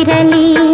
ಎಚ್ಚರವಿರಲಿ